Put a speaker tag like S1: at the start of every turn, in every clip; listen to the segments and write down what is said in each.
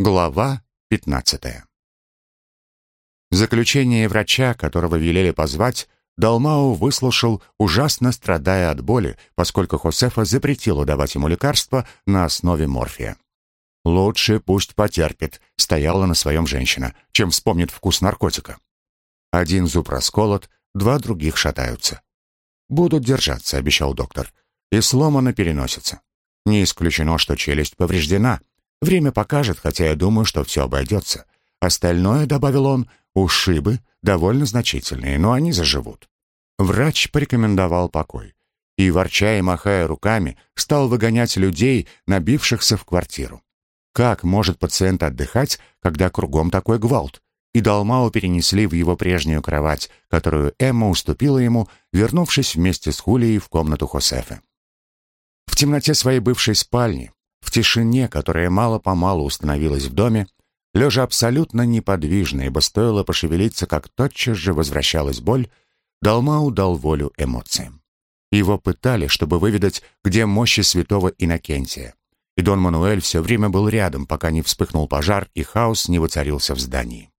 S1: Глава 15. Заключение врача, которого велели позвать, Далмау выслушал, ужасно страдая от боли, поскольку Хосефа запретила давать ему лекарства на основе морфия. «Лучше пусть потерпит», — стояла на своем женщина, чем вспомнит вкус наркотика. Один зуб расколот, два других шатаются. «Будут держаться», — обещал доктор, — «и сломано переносится. Не исключено, что челюсть повреждена, Время покажет, хотя я думаю, что все обойдется. Остальное, добавил он, ушибы довольно значительные, но они заживут. Врач порекомендовал покой. И, ворча и махая руками, стал выгонять людей, набившихся в квартиру. Как может пациент отдыхать, когда кругом такой гвалт? И Далмау перенесли в его прежнюю кровать, которую Эмма уступила ему, вернувшись вместе с Хулией в комнату Хосефа. В темноте своей бывшей спальни, в тишине, которая мало-помалу установилась в доме, лежа абсолютно неподвижно, ибо стоило пошевелиться, как тотчас же возвращалась боль, Далмау дал волю эмоциям. Его пытали, чтобы выведать, где мощи святого Иннокентия. И Дон Мануэль все время был рядом, пока не вспыхнул пожар и хаос не воцарился в здании.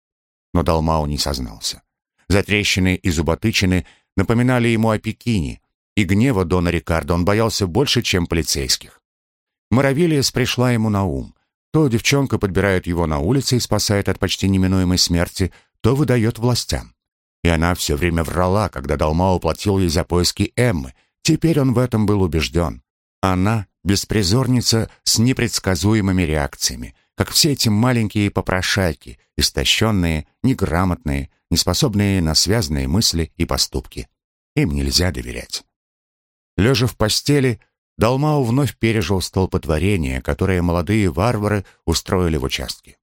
S1: Но Далмау не сознался. Затрещины и зуботычины напоминали ему о Пекине, и гнева Дона Рикардо он боялся больше, чем полицейских. Моровилиес пришла ему на ум. То девчонка подбирает его на улице и спасает от почти неминуемой смерти, то выдает властям. И она все время врала, когда Далма уплатил ей за поиски Эммы. Теперь он в этом был убежден. Она — беспризорница с непредсказуемыми реакциями, как все эти маленькие попрошайки, истощенные, неграмотные, неспособные на связанные мысли и поступки. Им нельзя доверять. Лежа в постели, Далмау вновь пережил столпотворение, которое молодые варвары устроили в участке.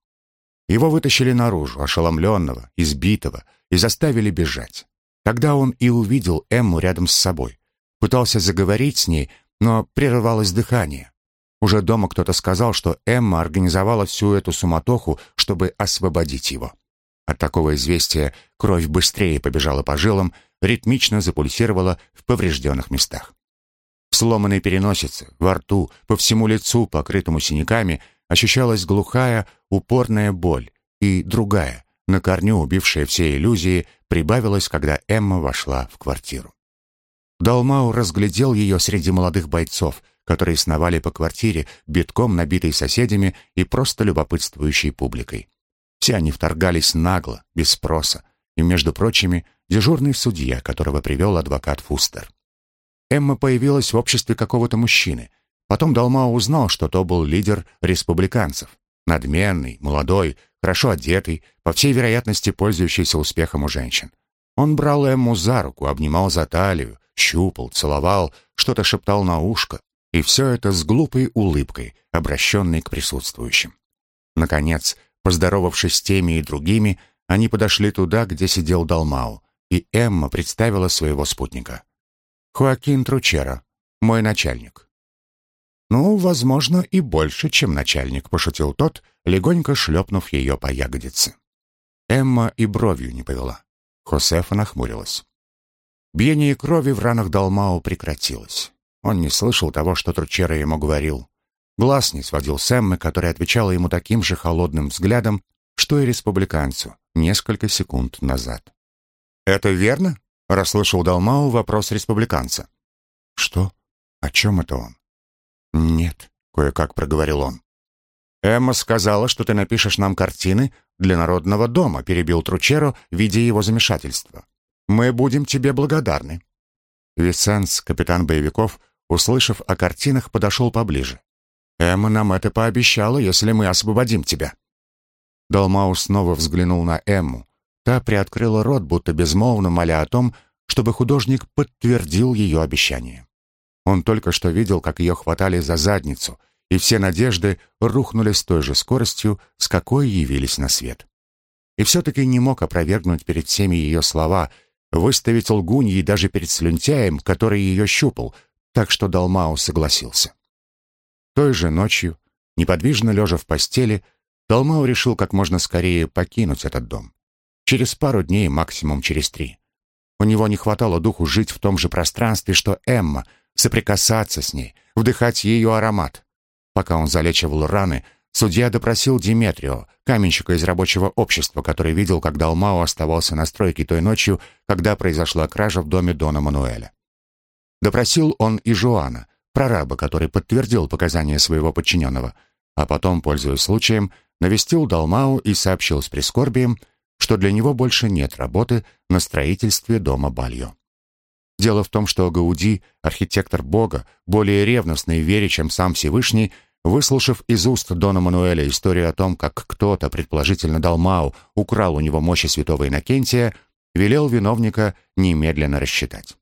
S1: Его вытащили наружу, ошеломленного, избитого, и заставили бежать. Тогда он и увидел Эмму рядом с собой. Пытался заговорить с ней, но прерывалось дыхание. Уже дома кто-то сказал, что Эмма организовала всю эту суматоху, чтобы освободить его. От такого известия кровь быстрее побежала по жилам, ритмично запульсировала в поврежденных местах сломанной переносице, во рту, по всему лицу, покрытому синяками, ощущалась глухая, упорная боль, и другая, на корню убившая все иллюзии, прибавилась, когда Эмма вошла в квартиру. Далмау разглядел ее среди молодых бойцов, которые сновали по квартире, битком набитой соседями и просто любопытствующей публикой. Все они вторгались нагло, без спроса, и, между прочими, дежурный судья, которого привел адвокат Фустер. Эмма появилась в обществе какого-то мужчины. Потом Далмао узнал, что то был лидер республиканцев. Надменный, молодой, хорошо одетый, по всей вероятности пользующийся успехом у женщин. Он брал Эмму за руку, обнимал за талию, щупал, целовал, что-то шептал на ушко. И все это с глупой улыбкой, обращенной к присутствующим. Наконец, поздоровавшись с теми и другими, они подошли туда, где сидел Далмау, и Эмма представила своего спутника. Хоакин Тручера, мой начальник». «Ну, возможно, и больше, чем начальник», — пошутил тот, легонько шлепнув ее по ягодице. Эмма и бровью не повела. Хосефа нахмурилась. Биение крови в ранах Далмау прекратилось. Он не слышал того, что Тручера ему говорил. Глаз не сводил с Эммы, которая отвечала ему таким же холодным взглядом, что и республиканцу несколько секунд назад. «Это верно?» Расслышал Далмау вопрос республиканца. «Что? О чем это он?» «Нет», — кое-как проговорил он. «Эмма сказала, что ты напишешь нам картины для Народного дома», — перебил Тручеро, видя его замешательство. «Мы будем тебе благодарны». Висенс, капитан боевиков, услышав о картинах, подошел поближе. «Эмма нам это пообещала, если мы освободим тебя». Далмау снова взглянул на Эмму, Та приоткрыла рот, будто безмолвно моля о том, чтобы художник подтвердил ее обещание. Он только что видел, как ее хватали за задницу, и все надежды рухнули с той же скоростью, с какой явились на свет. И все-таки не мог опровергнуть перед всеми ее слова, выставить лгуньей даже перед слюнтяем, который ее щупал, так что Далмау согласился. Той же ночью, неподвижно лежа в постели, Далмау решил как можно скорее покинуть этот дом. Через пару дней, максимум через три. У него не хватало духу жить в том же пространстве, что Эмма, соприкасаться с ней, вдыхать ее аромат. Пока он залечивал раны, Судья допросил Диметрио, каменщика из рабочего общества, который видел, как Далмао оставался на стройке той ночью, когда произошла кража в доме Дона Мануэля. Допросил он и Жуана, прораба, который подтвердил показания своего подчиненного, а потом, пользуясь случаем, навестил Далмау и сообщил с прискорбием, что для него больше нет работы на строительстве дома Бальо. Дело в том, что Гауди, архитектор Бога, более ревностный в вере, чем сам Всевышний, Выслушав из уст Дона Мануэля историю о том, как кто-то, предположительно Далмау, украл у него мощи святого Иннокентия, велел виновника немедленно рассчитать.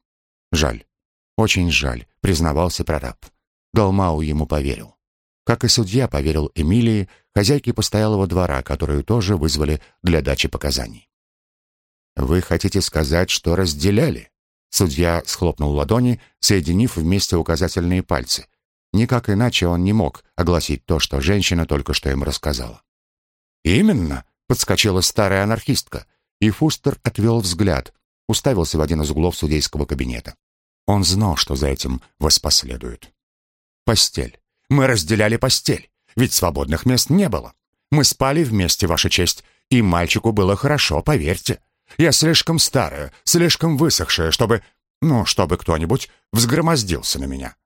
S1: Жаль, очень жаль, признавался прораб. Далмау ему поверил. Как и судья поверил Эмилии, хозяйке постоялого двора, которую тоже вызвали для дачи показаний. «Вы хотите сказать, что разделяли?» Судья схлопнул ладони, соединив вместе указательные пальцы, Никак иначе он не мог огласить то, что женщина только что им рассказала. «Именно!» — подскочила старая анархистка, и Фустер отвел взгляд, уставился в один из углов судейского кабинета. Он знал, что за этим воспоследует. «Постель. Мы разделяли постель, ведь свободных мест не было. Мы спали вместе, Ваша честь, и мальчику было хорошо, поверьте. Я слишком старая, слишком высохшая, чтобы... Ну, чтобы кто-нибудь взгромоздился на меня.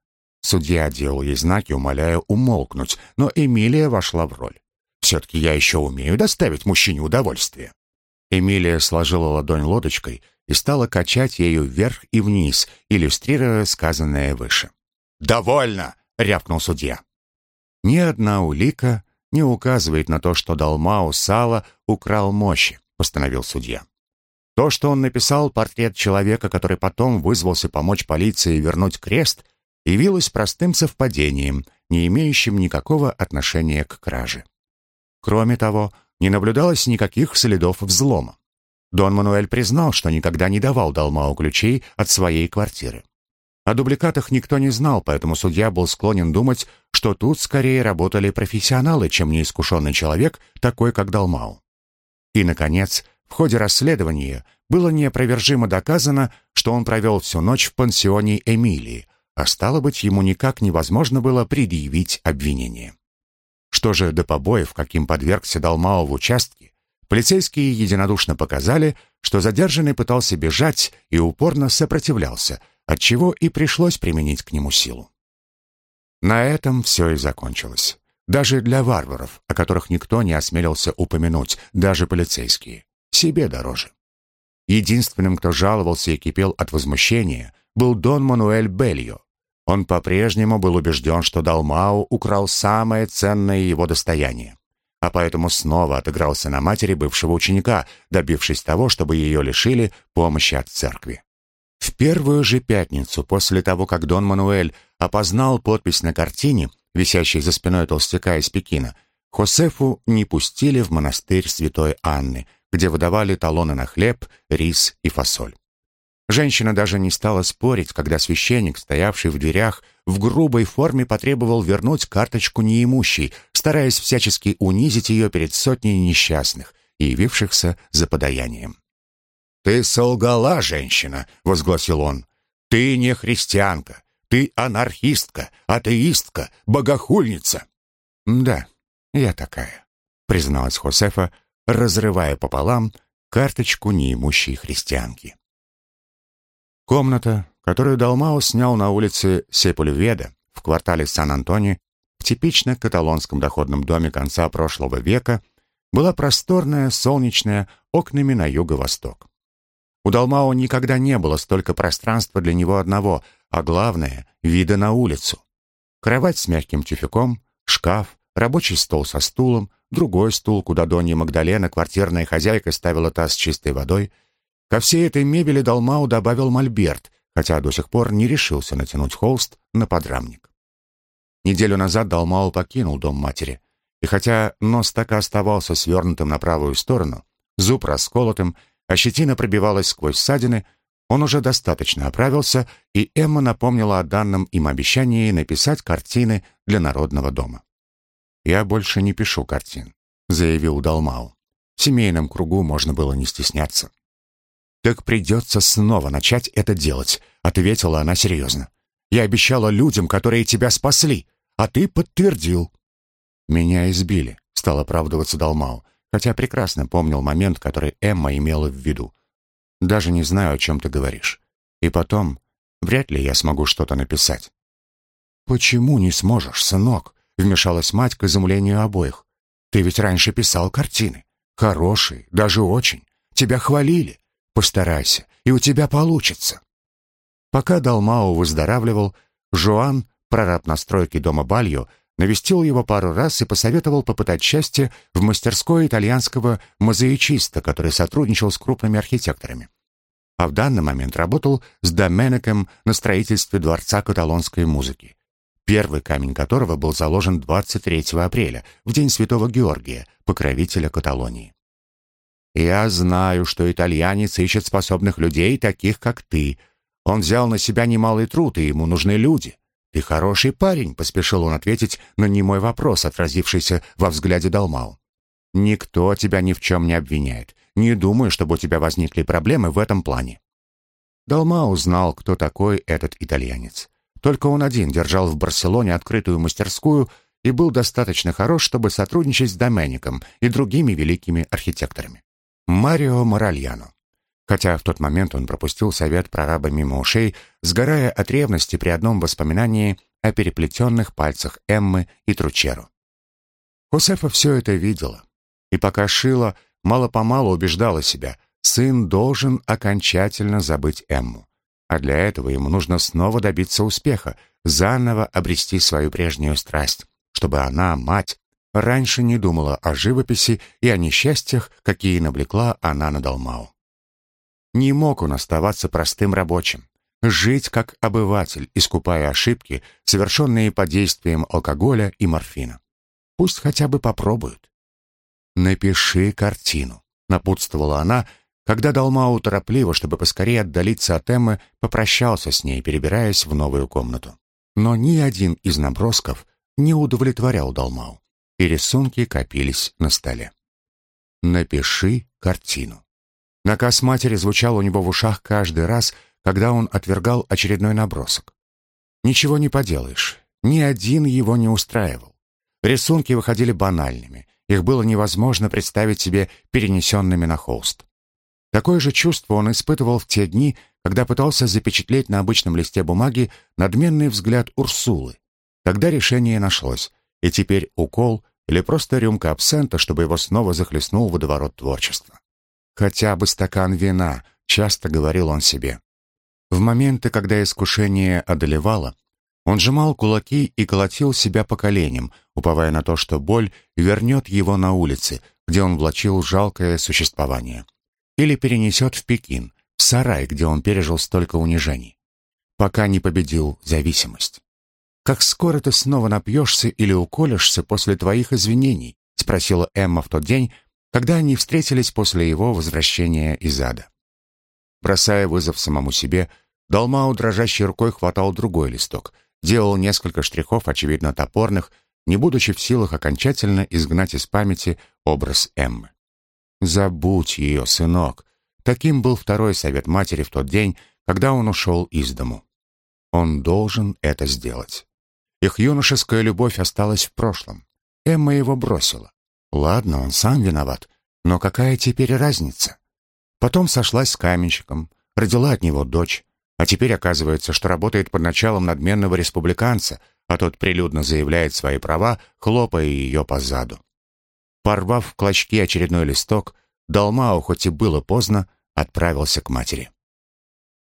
S1: Судья делал ей знаки, умоляя умолкнуть, но Эмилия вошла в роль. «Все-таки я еще умею доставить мужчине удовольствие». Эмилия сложила ладонь лодочкой и стала качать ею вверх и вниз, иллюстрируя сказанное выше. «Довольно!» — рявкнул судья. Ни одна улика не указывает на то, что Далмау Сала украл мощи, постановил судья. То, что он написал портрет человека, который потом вызвался помочь полиции вернуть крест — явилось простым совпадением, не имеющим никакого отношения к краже. Кроме того, не наблюдалось никаких следов взлома. Дон Мануэль признал, что никогда не давал Далмау ключей от своей квартиры. О дубликатах никто не знал, поэтому судья был склонен думать, что тут скорее работали профессионалы, чем неискушенный человек, такой как Далмау. И, наконец, в ходе расследования было неопровержимо доказано, что он провел всю ночь в пансионе Эмилии, а стало быть, ему никак невозможно было предъявить обвинение. Что же до побоев, каким подвергся Далмао в участке, полицейские единодушно показали, что задержанный пытался бежать и упорно сопротивлялся, отчего и пришлось применить к нему силу. На этом все и закончилось. Даже для варваров, о которых никто не осмелился упомянуть, даже полицейские. Себе дороже. Единственным, кто жаловался и кипел от возмущения, был Дон Мануэль Бельо, он по-прежнему был убежден, что Далмау украл самое ценное его достояние, а поэтому снова отыгрался на матери бывшего ученика, добившись того, чтобы ее лишили помощи от церкви. Первую же пятницу после того, как Дон Мануэль опознал подпись на картине, висящей за спиной толстяка из Пекина, Хосефу не пустили в монастырь Святой Анны, где выдавали талоны на хлеб, рис и фасоль. Женщина даже не стала спорить, когда священник, стоявший в дверях, в грубой форме потребовал вернуть карточку неимущей, стараясь всячески унизить ее перед сотней несчастных, явившихся за подаянием. «Ты солгала, женщина!» — возгласил он. «Ты не христианка, ты анархистка, атеистка, богохульница!» «Да, я такая», — призналась Хосефа, разрывая пополам карточку неимущей христианки. Комната, которую Далмао снял на улице Сепульведа в квартале Сан-Антони, в типично каталонском доходном доме конца прошлого века, была просторная, солнечная, окнами на юго-восток. У Далмао никогда не было столько пространства для него одного, а главное — вида на улицу. Кровать с мягким тюфяком, шкаф, рабочий стол со стулом, другой стул, куда Донья Магдалена, квартирная хозяйка, ставила таз с чистой водой — Ко всей этой мебели Далмау добавил мольберт, хотя до сих пор не решился натянуть холст на подрамник. Неделю назад Далмау покинул дом матери, и хотя нос так и оставался свернутым на правую сторону, зуб расколотым, а щетина пробивалась сквозь ссадины, он уже достаточно оправился, и Эмма напомнила о данном им обещании написать картины для Народного дома. «Я больше не пишу картин», — заявил Далмау. В семейном кругу можно было не стесняться. «Так придется снова начать это делать», — ответила она серьезно. «Я обещала людям, которые тебя спасли, а ты подтвердил». «Меня избили», — стал оправдываться Далмау, хотя прекрасно помнил момент, который Эмма имела в виду. «Даже не знаю, о чем ты говоришь. И потом, вряд ли я смогу что-то написать». «Почему не сможешь, сынок?» — вмешалась мать к изумлению обоих. «Ты ведь раньше писал картины. Хорошие, даже очень. Тебя хвалили. Постарайся, и у тебя получится». Пока Далмау выздоравливал, Жуан, прораб на стройке дома Бальо, навестил его пару раз и посоветовал попытать счастье в мастерской итальянского мозаичиста, который сотрудничал с крупными архитекторами. А в данный момент работал с Доменеком на строительстве Дворца каталонской музыки, первый камень которого был заложен 23 апреля, в день Святого Георгия, покровителя Каталонии. «Я знаю, что итальянец ищет способных людей, таких как ты. Он взял на себя немалый труд, и ему нужны люди. «Ты хороший парень», — поспешил он ответить на немой вопрос, отразившийся во взгляде Далмау. «Никто тебя ни в чем не обвиняет. Не думаю, чтобы у тебя возникли проблемы в этом плане». Далмау знал, кто такой этот итальянец. Только он один держал в Барселоне открытую мастерскую и был достаточно хорош, чтобы сотрудничать с Домеником и другими великими архитекторами. Марио Моральяно. Хотя в тот момент он пропустил совет прораба мимо ушей, сгорая от ревности при одном воспоминании о переплетенных пальцах Эммы и Тручеру. Хосефа все это видела, и пока шила, мало-помалу убеждала себя, сын должен окончательно забыть Эмму. А для этого ему нужно снова добиться успеха, заново обрести свою прежнюю страсть, чтобы она, мать, раньше не думала о живописи и о несчастьях, какие навлекла она на Далмау. Не мог он оставаться простым рабочим, жить как обыватель, искупая ошибки, совершенные под действием алкоголя и морфина. Пусть хотя бы попробуют. «Напиши картину», — напутствовала она, когда Далмау торопливо, чтобы поскорее отдалиться от Эммы, попрощался с ней, перебираясь в новую комнату. Но ни один из набросков не удовлетворял Далмау, и рисунки копились на столе. «Напиши картину». Наказ матери звучал у него в ушах каждый раз, когда он отвергал очередной набросок. Ничего не поделаешь, ни один его не устраивал. Рисунки выходили банальными, их было невозможно представить себе перенесенными на холст. Такое же чувство он испытывал в те дни, когда пытался запечатлеть на обычном листе бумаги надменный взгляд Урсулы. Тогда решение нашлось, и теперь укол или просто рюмка абсента, чтобы его снова захлестнул водоворот творчества. Хотя бы стакан вина, часто говорил он себе. В моменты, когда искушение одолевало, он сжимал кулаки и колотил себя по коленям, уповая на то, что боль вернет его на улице, где он влачил жалкое существование. Или перенесет в Пекин, в сарай, где он пережил столько унижений. Пока не победил зависимость. «Как скоро ты снова напьешься или уколешься после твоих извинений?» — спросила Эмма в тот день, когда они встретились после его возвращения из ада. Бросая вызов самому себе, Далмау дрожащей рукой хватал другой листок, делал несколько штрихов, очевидно топорных, не будучи в силах окончательно изгнать из памяти образ Эммы. «Забудь ее, сынок!» Таким был второй совет матери в тот день, когда он ушел из дому. Он должен это сделать. Их юношеская любовь осталась в прошлом. Эмма его бросила. Ладно, он сам виноват, но какая теперь разница? Потом сошлась с каменщиком, родила от него дочь, а теперь оказывается, что работает под началом надменного республиканца, а тот прилюдно заявляет свои права, хлопая ее по заду. Порвав в клочки очередной листок, Далмау, хоть и было поздно, отправился к матери.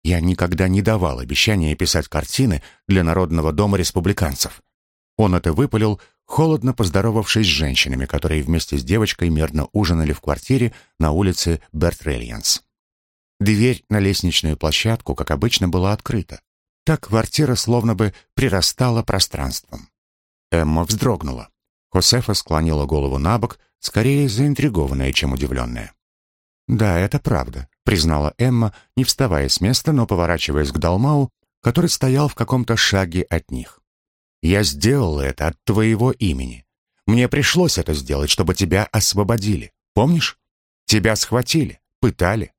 S1: Я никогда не давал обещания писать картины для Народного дома республиканцев. Он это выпалил, холодно поздоровавшись с женщинами, которые вместе с девочкой мирно ужинали в квартире на улице Бертрельянс. Дверь на лестничную площадку, как обычно, была открыта. Так квартира словно бы прирастала пространством. Эмма вздрогнула. Хосефа склонила голову на бок, скорее заинтригованная, чем удивленная. «Да, это правда», — признала Эмма, не вставая с места, но поворачиваясь к Далмау, который стоял в каком-то шаге от них. Я сделал это от твоего имени. Мне пришлось это сделать, чтобы тебя освободили. Помнишь? Тебя схватили, пытали.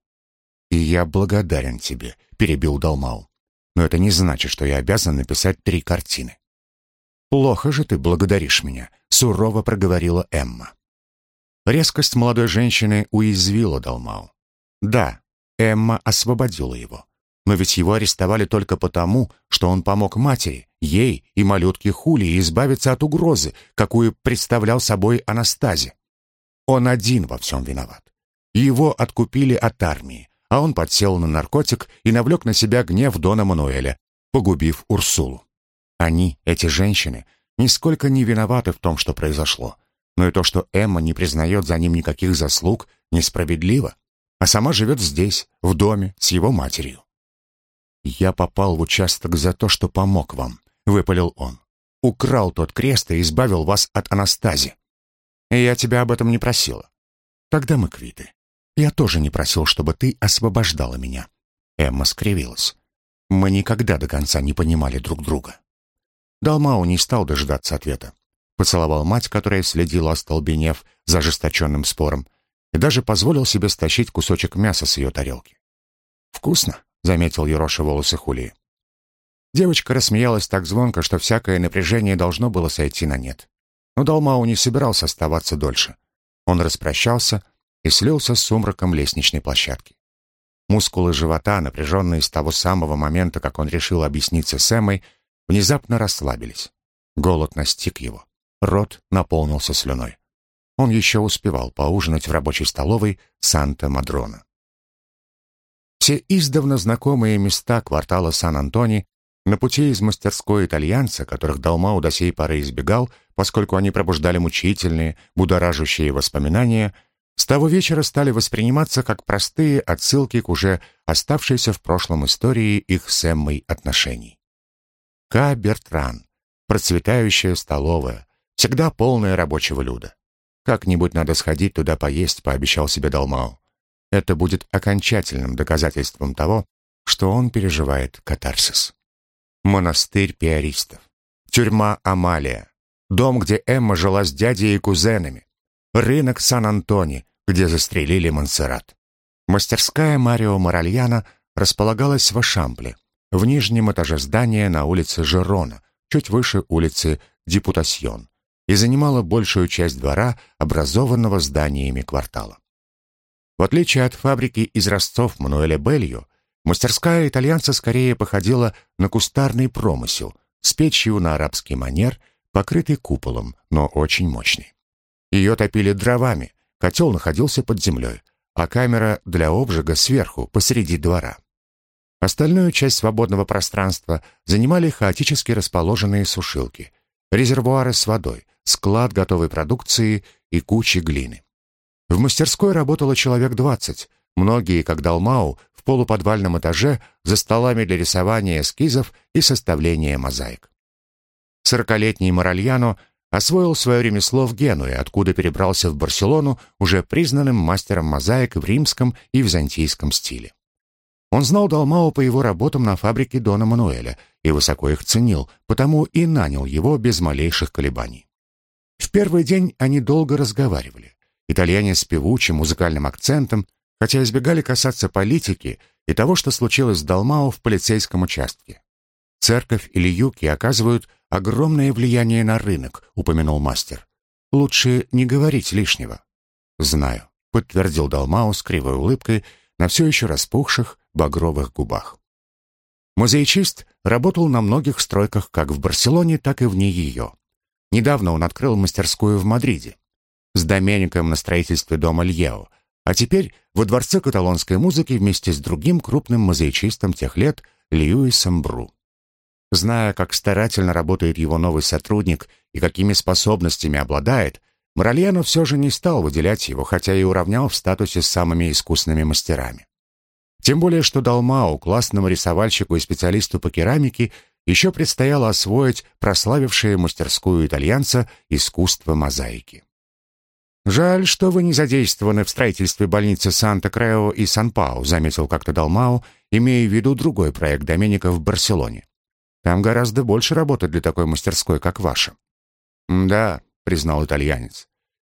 S1: И я благодарен тебе, перебил Далмау. Но это не значит, что я обязан написать три картины. «Плохо же ты благодаришь меня», — сурово проговорила Эмма. Резкость молодой женщины уязвила Далмау. Да, Эмма освободила его. Но ведь его арестовали только потому, что он помог матери, ей и малютке Хулии избавиться от угрозы, какую представлял собой Анастази. Он один во всем виноват. Его откупили от армии, а он подсел на наркотик и навлек на себя гнев Дона Мануэля, погубив Урсулу. Они, эти женщины, нисколько не виноваты в том, что произошло. Но и то, что Эмма не признает за ним никаких заслуг, несправедливо, а сама живет здесь, в доме, с его матерью. «Я попал в участок за то, что помог вам», — выпалил он. «Украл тот крест и избавил вас от Анастази. Я тебя об этом не просила. Тогда мы квиты. Я тоже не просил, чтобы ты освобождала меня». Эмма скривилась. «Мы никогда до конца не понимали друг друга». Далмау не стал дожидаться ответа. Поцеловал мать, которая следила, остолбенев за ожесточенным спором, и даже позволил себе стащить кусочек мяса с ее тарелки. «Вкусно», заметил Ероша волосы Хулии. Девочка рассмеялась так звонко, что всякое напряжение должно было сойти на нет. Но Далмау не собирался оставаться дольше. Он распрощался и слился с сумраком лестничной площадки. Мускулы живота, напряженные с того самого момента, как он решил объясниться с Эммой, внезапно расслабились. Голод настиг его. Рот наполнился слюной. Он еще успевал поужинать в рабочей столовой Санта-Мадрона. Все издавна знакомые места квартала Сан-Антони на пути из мастерской итальянца, которых Далмау до сей поры избегал, поскольку они пробуждали мучительные, будоражащие воспоминания, с того вечера стали восприниматься как простые отсылки к уже оставшейся в прошлом истории их с Эммой отношений. Ка Бертран, процветающая столовая, всегда полная рабочего люда. «Как-нибудь надо сходить туда поесть», — пообещал себе Далмау. Это будет окончательным доказательством того, что он переживает катарсис. Монастырь пиаристов, тюрьма Амалия, дом, где Эмма жила с дядей и кузенами, рынок Сан-Антони, где застрелили Монсеррат. Мастерская Марио Моральяна располагалась в Ашампле, в нижнем этаже здания на улице Жерона, чуть выше улицы Депутасьон, и занимала большую часть двора, образованного зданиями квартала. В отличие от фабрики из Ростов Мануэля Белью, мастерская итальянца скорее походила на кустарный промысел с печью на арабский манер, покрытый куполом, но очень мощный. Ее топили дровами, котел находился под землей, а камера для обжига сверху, посреди двора. Остальную часть свободного пространства занимали хаотически расположенные сушилки, резервуары с водой, склад готовой продукции и кучи глины. В мастерской работало человек двадцать, многие, как Далмау, полуподвальном этаже за столами для рисования эскизов и составления мозаик. Сорокалетний Моральяно освоил свое ремесло в Генуе, откуда перебрался в Барселону уже признанным мастером мозаик в римском и византийском стиле. Он знал Далмау по его работам на фабрике Дона Мануэля и высоко их ценил, потому и нанял его без малейших колебаний. В первый день они долго разговаривали. Итальянец с певучим музыкальным акцентом, хотя избегали касаться политики и того, что случилось с Далмао в полицейском участке. «Церковь или юки оказывают огромное влияние на рынок», — упомянул мастер. «Лучше не говорить лишнего». «Знаю», — подтвердил Далмао с кривой улыбкой на все еще распухших багровых губах. Музейчист работал на многих стройках как в Барселоне, так и вне ее. Недавно он открыл мастерскую в Мадриде с Домеником на строительстве дома Льео, а теперь во Дворце каталонской музыки вместе с другим крупным мозаичистом тех лет Льюисом Бру. Зная, как старательно работает его новый сотрудник и какими способностями обладает, Моральяно все же не стал выделять его, хотя и уравнял в статусе с самыми искусными мастерами. Тем более, что Далмау, классному рисовальщику и специалисту по керамике, еще предстояло освоить прославившее мастерскую итальянца искусство мозаики. «Жаль, что вы не задействованы в строительстве больницы Санта-Крео и Сан-Пау», заметил как-то Далмау, имея в виду другой проект Доменика в Барселоне. «Там гораздо больше работы для такой мастерской, как ваша». «Да», — признал итальянец.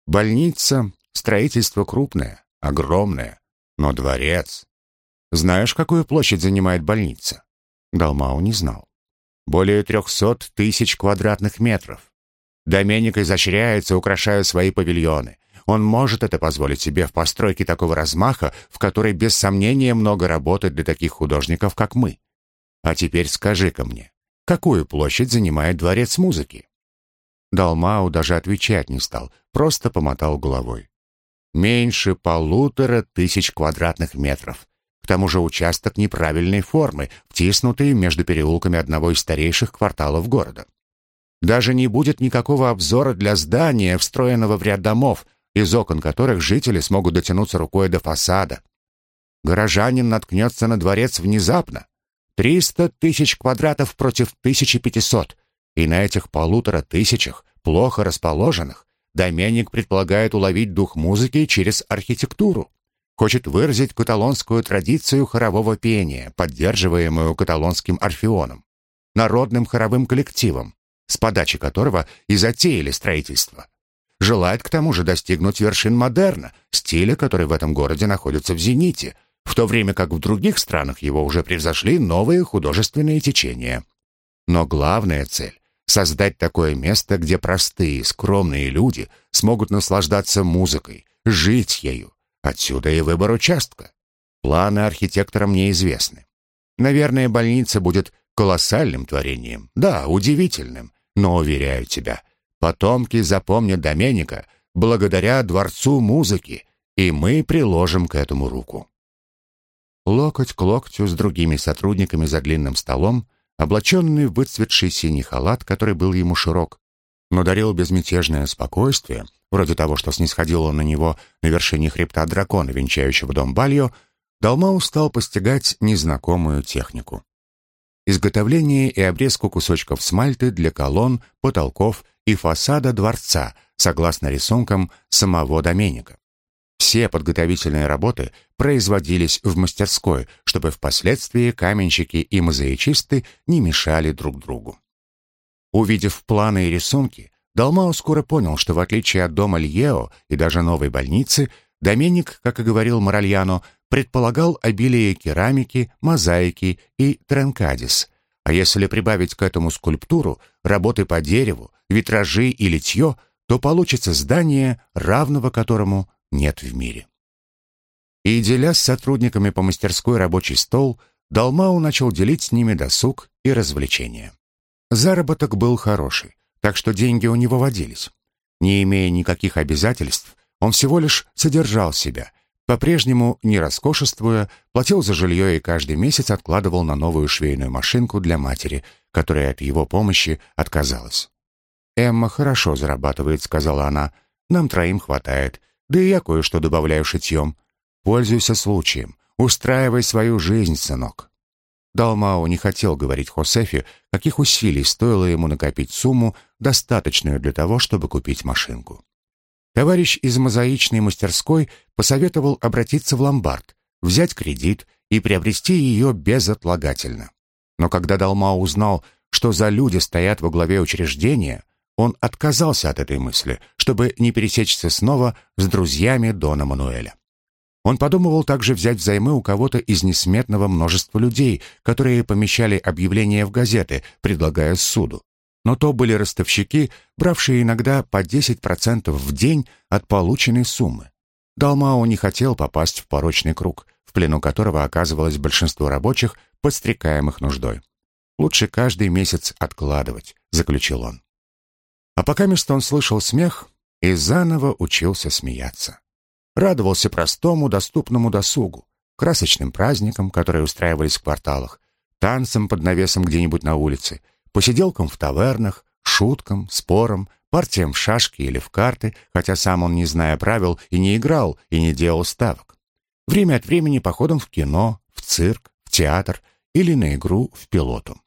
S1: «Больница, строительство крупное, огромное, но дворец. Знаешь, какую площадь занимает больница?» Далмау не знал. более трехсот тысяч квадратных метров. Доменик изощряется, украшая свои павильоны. Он может это позволить себе в постройке такого размаха, в которой без сомнения много работы для таких художников, как мы. А теперь скажи-ка мне, какую площадь занимает дворец музыки? Далмау даже отвечать не стал, просто помотал головой. Меньше полутора тысяч квадратных метров. К тому же участок неправильной формы, втиснутый между переулками одного из старейших кварталов города. Даже не будет никакого обзора для здания, встроенного в ряд домов, из окон которых жители смогут дотянуться рукой до фасада. Горожанин наткнется на дворец внезапно. Триста тысяч квадратов против тысячи пятисот. И на этих полутора тысячах, плохо расположенных, Доменик предполагает уловить дух музыки через архитектуру хочет выразить каталонскую традицию хорового пения, поддерживаемую каталонским орфеоном, народным хоровым коллективом, с подачи которого и затеяли строительство. Желает к тому же достигнуть вершин модерна, стиля, который в этом городе находится в зените, в то время как в других странах его уже превзошли новые художественные течения. Но главная цель — создать такое место, где простые, скромные люди смогут наслаждаться музыкой, жить ею, Отсюда и выбор участка. Планы архитектора мне известны. Наверное, больница будет колоссальным творением. Да, удивительным. Но, уверяю тебя, потомки запомнят Доменика благодаря Дворцу музыки, и мы приложим к этому руку. Локоть к локтю с другими сотрудниками за длинным столом, облаченный в выцветший синий халат, который был ему широк, но дарил безмятежное спокойствие, вроде того, что снисходило на него на вершине хребта дракона, венчающего дом Бальо, Далмау стал постигать незнакомую технику. Изготовление и обрезку кусочков смальты для колонн, потолков и фасада дворца, согласно рисункам самого Доменика. Все подготовительные работы производились в мастерской, чтобы впоследствии каменщики и мозаичисты не мешали друг другу. Увидев планы и рисунки, Далмао скоро понял, что в отличие от дома Льео и даже новой больницы, Доменик, как и говорил Моральяно, предполагал обилие керамики, мозаики и тренкадис. А если прибавить к этому скульптуру, работы по дереву, витражи и литье, то получится здание, равного которому нет в мире. И, деля с сотрудниками по мастерской рабочий стол, Далмау начал делить с ними досуг и развлечения. Заработок был хороший так что деньги у него водились. Не имея никаких обязательств, он всего лишь содержал себя, по-прежнему, не роскошествуя, платил за жилье и каждый месяц откладывал на новую швейную машинку для матери, которая от его помощи отказалась. «Эмма хорошо зарабатывает», — сказала она. «Нам троим хватает. Да и я кое-что добавляю шитьем. Пользуйся случаем. Устраивай свою жизнь, сынок». Далмао не хотел говорить Хосефе, каких усилий стоило ему накопить сумму, достаточную для того, чтобы купить машинку. Товарищ из мозаичной мастерской посоветовал обратиться в ломбард, взять кредит и приобрести ее безотлагательно. Но когда Далмао узнал, что за люди стоят во главе учреждения, он отказался от этой мысли, чтобы не пересечься снова с друзьями Дона Мануэля. Он подумывал также взять взаймы у кого-то из несметного множества людей, которые помещали объявления в газеты, предлагая суду. Но то были ростовщики, бравшие иногда по 10% в день от полученной суммы. Далмао не хотел попасть в порочный круг, в плену которого оказывалось большинство рабочих, подстрекаемых нуждой. «Лучше каждый месяц откладывать», — заключил он. А пока место он слышал смех и заново учился смеяться радовался простому, доступному досугу, красочным праздникам, которые устраивались в кварталах, танцам под навесом где-нибудь на улице, посиделкам в тавернах, шуткам, спорам, партиям в шашки или в карты, хотя сам он, не зная правил, и не играл, и не делал ставок. Время от времени походом в кино, в цирк, в театр или на игру в пилоту.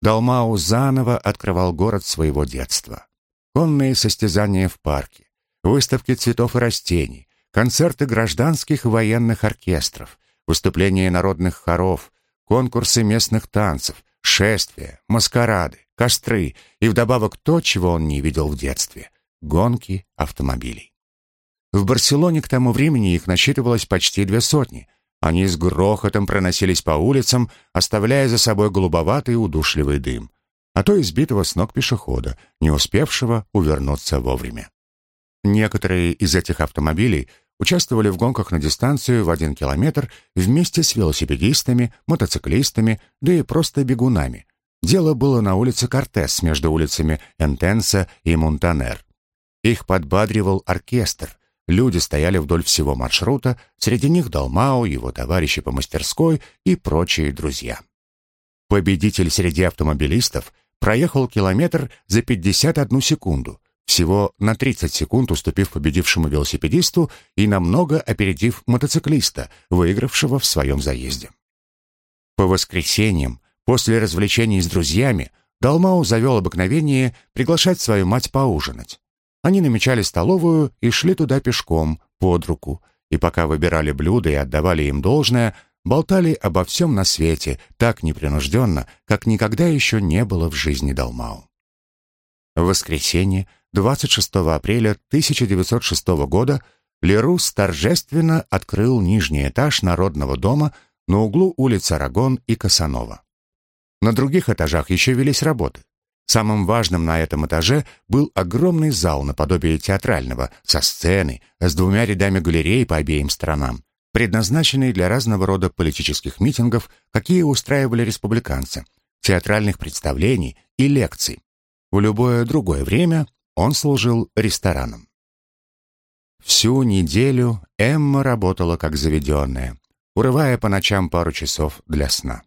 S1: Далмау заново открывал город своего детства. Конные состязания в парке, выставки цветов и растений, концерты гражданских и военных оркестров, выступления народных хоров, конкурсы местных танцев, шествия, маскарады, костры и вдобавок то, чего он не видел в детстве — гонки автомобилей. В Барселоне к тому времени их насчитывалось почти две сотни. Они с грохотом проносились по улицам, оставляя за собой голубоватый удушливый дым. а то избитого с ног пешехода, не успевшего увернуться вовремя. Некоторые из этих автомобилей участвовали в гонках на дистанцию в один километр вместе с велосипедистами, мотоциклистами, да и просто бегунами. Дело было на улице Кортес между улицами Энтенса и Монтанер. Их подбадривал оркестр. Люди стояли вдоль всего маршрута, среди них Далмау, его товарищи по мастерской и прочие друзья. Победитель среди автомобилистов проехал километр за 51 секунду, всего на 30 секунд уступив победившему велосипедисту и намного опередив мотоциклиста, выигравшего в своем заезде. По воскресеньям, после развлечений с друзьями, Далмау завел обыкновение приглашать свою мать поужинать. Они намечали столовую и шли туда пешком, под руку, и пока выбирали блюда и отдавали им должное, болтали обо всем на свете так непринужденно, как никогда еще не было в жизни Далмау. В воскресенье, 26 апреля 1906 года, Лерус торжественно открыл нижний этаж Народного дома на углу улиц Арагон и Касанова. На других этажах еще велись работы. Самым важным на этом этаже был огромный зал наподобие театрального, со сценой, с двумя рядами галерей по обеим сторонам, предназначенный для разного рода политических митингов, какие устраивали республиканцы, театральных представлений и лекций. В любое другое время он служил рестораном. Всю неделю Эмма работала как заведенная, урывая по ночам пару часов для сна.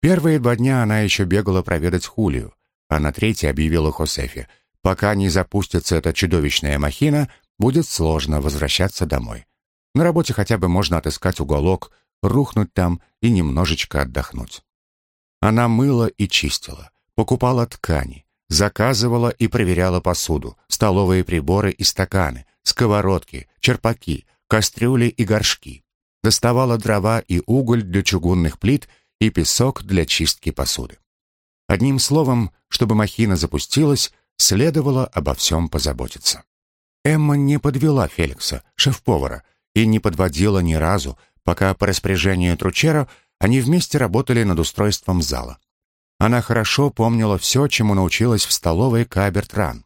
S1: Первые два дня она еще бегала проведать Хулию, а на третий объявила Хосефе, пока не запустится эта чудовищная махина, будет сложно возвращаться домой. На работе хотя бы можно отыскать уголок, рухнуть там и немножечко отдохнуть. Она мыла и чистила, покупала ткани, заказывала и проверяла посуду, столовые приборы и стаканы, сковородки, черпаки, кастрюли и горшки. Доставала дрова и уголь для чугунных плит и песок для чистки посуды. Одним словом, чтобы махина запустилась, следовало обо всем позаботиться. Эмма не подвела Феликса, шеф-повара, и не подводила ни разу, пока по распоряжению Тручера они вместе работали над устройством зала. Она хорошо помнила все, чему научилась в столовой Кабертран.